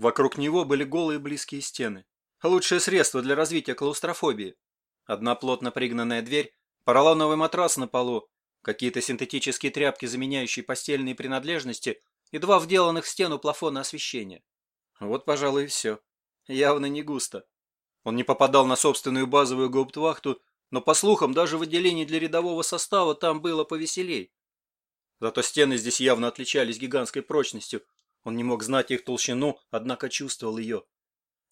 Вокруг него были голые близкие стены. Лучшее средство для развития клаустрофобии. Одна плотно пригнанная дверь, поролоновый матрас на полу, какие-то синтетические тряпки, заменяющие постельные принадлежности, и два вделанных в стену плафона освещения. Вот, пожалуй, и все. Явно не густо. Он не попадал на собственную базовую гауптвахту, но, по слухам, даже в отделении для рядового состава там было повеселей. Зато стены здесь явно отличались гигантской прочностью. Он не мог знать их толщину, однако чувствовал ее.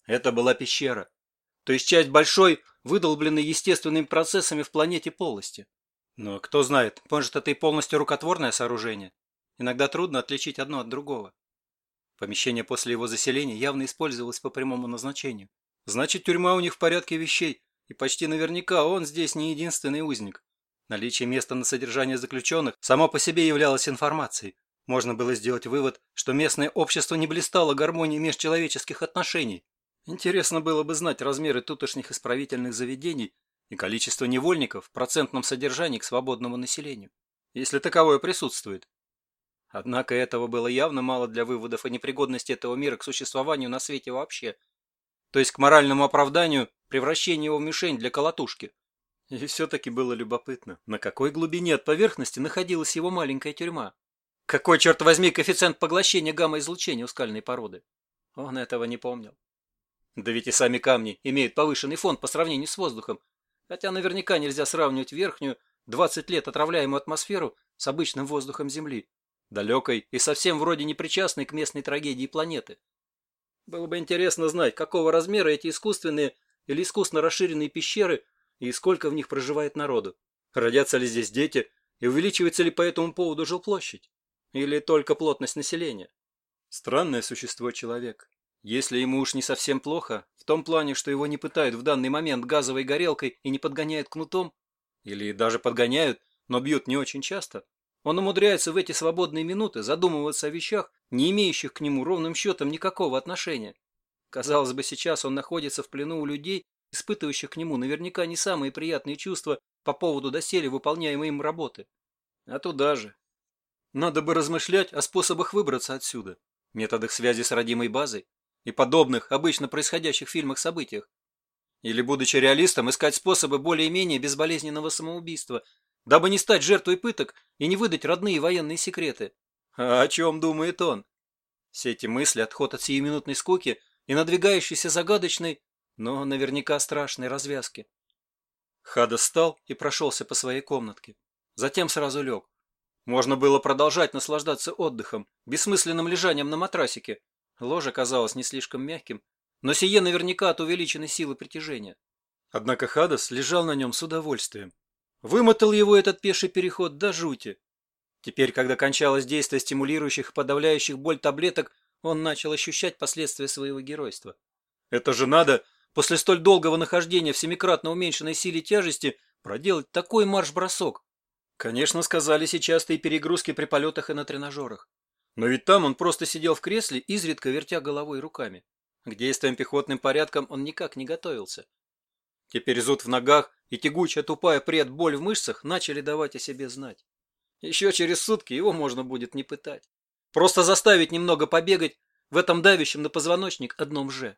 Это была пещера. То есть часть большой, выдолбленной естественными процессами в планете полости. Но кто знает, может это и полностью рукотворное сооружение. Иногда трудно отличить одно от другого. Помещение после его заселения явно использовалось по прямому назначению. Значит, тюрьма у них в порядке вещей, и почти наверняка он здесь не единственный узник. Наличие места на содержание заключенных само по себе являлось информацией. Можно было сделать вывод, что местное общество не блистало гармонией межчеловеческих отношений. Интересно было бы знать размеры тутошних исправительных заведений и количество невольников в процентном содержании к свободному населению, если таковое присутствует. Однако этого было явно мало для выводов о непригодности этого мира к существованию на свете вообще, то есть к моральному оправданию превращения его в мишень для колотушки. И все-таки было любопытно, на какой глубине от поверхности находилась его маленькая тюрьма. Какой, черт возьми, коэффициент поглощения гамма-излучения у скальной породы? Он этого не помнил. Да ведь и сами камни имеют повышенный фон по сравнению с воздухом, хотя наверняка нельзя сравнивать верхнюю, 20 лет отравляемую атмосферу с обычным воздухом Земли, далекой и совсем вроде непричастной к местной трагедии планеты. Было бы интересно знать, какого размера эти искусственные или искусно расширенные пещеры и сколько в них проживает народу. Родятся ли здесь дети и увеличивается ли по этому поводу жилплощадь? Или только плотность населения? Странное существо человек. Если ему уж не совсем плохо, в том плане, что его не пытают в данный момент газовой горелкой и не подгоняют кнутом, или даже подгоняют, но бьют не очень часто, он умудряется в эти свободные минуты задумываться о вещах, не имеющих к нему ровным счетом никакого отношения. Казалось бы, сейчас он находится в плену у людей, испытывающих к нему наверняка не самые приятные чувства по поводу доселе выполняемой им работы. А туда же. Надо бы размышлять о способах выбраться отсюда, методах связи с родимой базой и подобных, обычно происходящих в фильмах событиях. Или, будучи реалистом, искать способы более-менее безболезненного самоубийства, дабы не стать жертвой пыток и не выдать родные военные секреты. А о чем думает он? Все эти мысли, отход от сиюминутной скуки и надвигающейся загадочной, но наверняка страшной развязки. Хада встал и прошелся по своей комнатке. Затем сразу лег. Можно было продолжать наслаждаться отдыхом, бессмысленным лежанием на матрасике. Ложе казалось не слишком мягким, но сие наверняка от увеличенной силы притяжения. Однако Хадас лежал на нем с удовольствием. Вымотал его этот пеший переход до жути. Теперь, когда кончалось действие стимулирующих и подавляющих боль таблеток, он начал ощущать последствия своего геройства. Это же надо, после столь долгого нахождения в семикратно уменьшенной силе тяжести, проделать такой марш-бросок. Конечно, сказались и частые перегрузки при полетах и на тренажерах. Но ведь там он просто сидел в кресле, изредка вертя головой и руками. К действиям пехотным порядком он никак не готовился. Теперь зуд в ногах и тягучая тупая предболь в мышцах начали давать о себе знать. Еще через сутки его можно будет не пытать. Просто заставить немного побегать в этом давящем на позвоночник одном же.